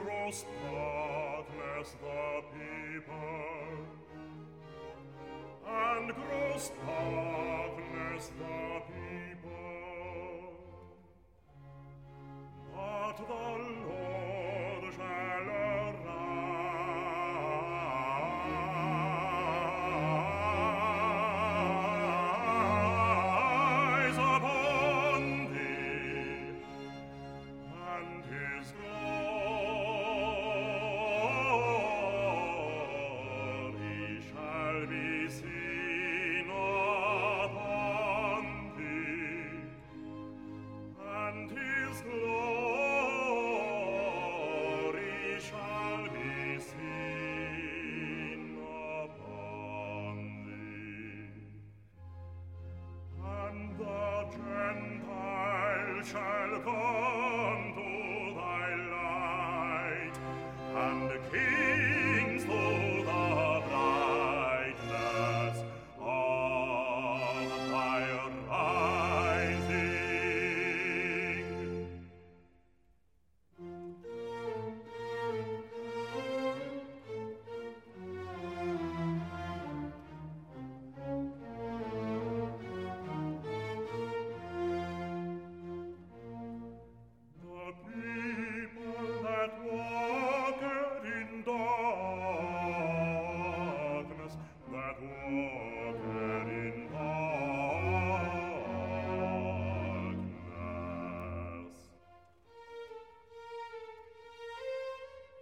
gross God the people. And gross God the people. But the shall come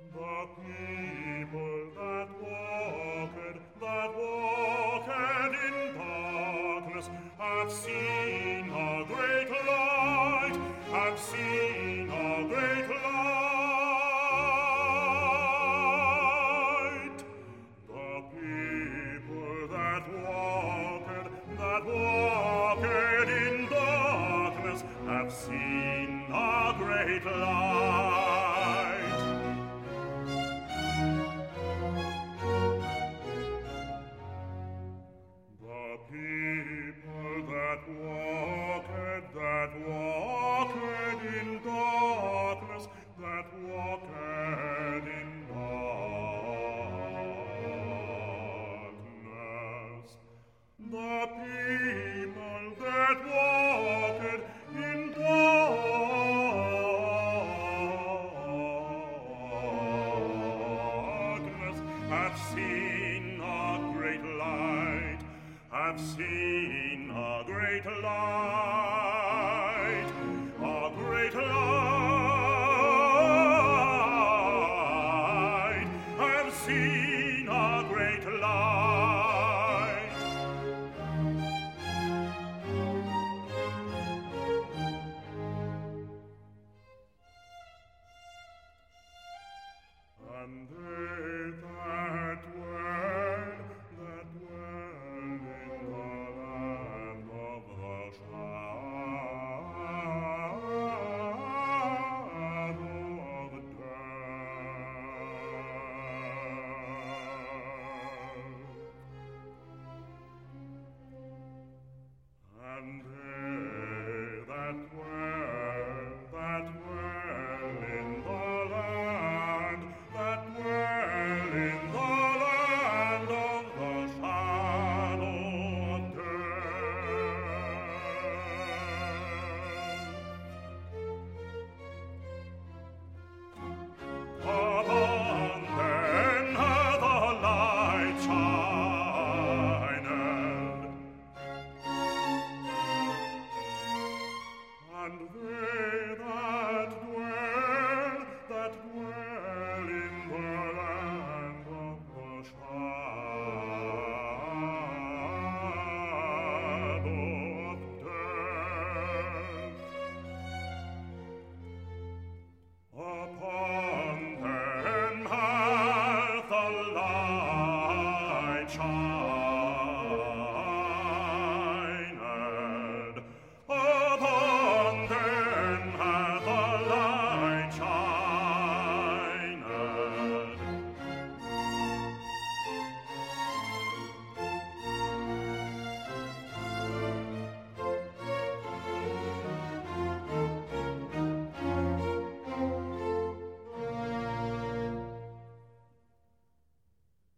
The people that walked, that walked in darkness, have seen a great light, have seen a great light. The people that walked, that walked in darkness, have seen a great light. Have seen a great light, have seen a great light, a great light,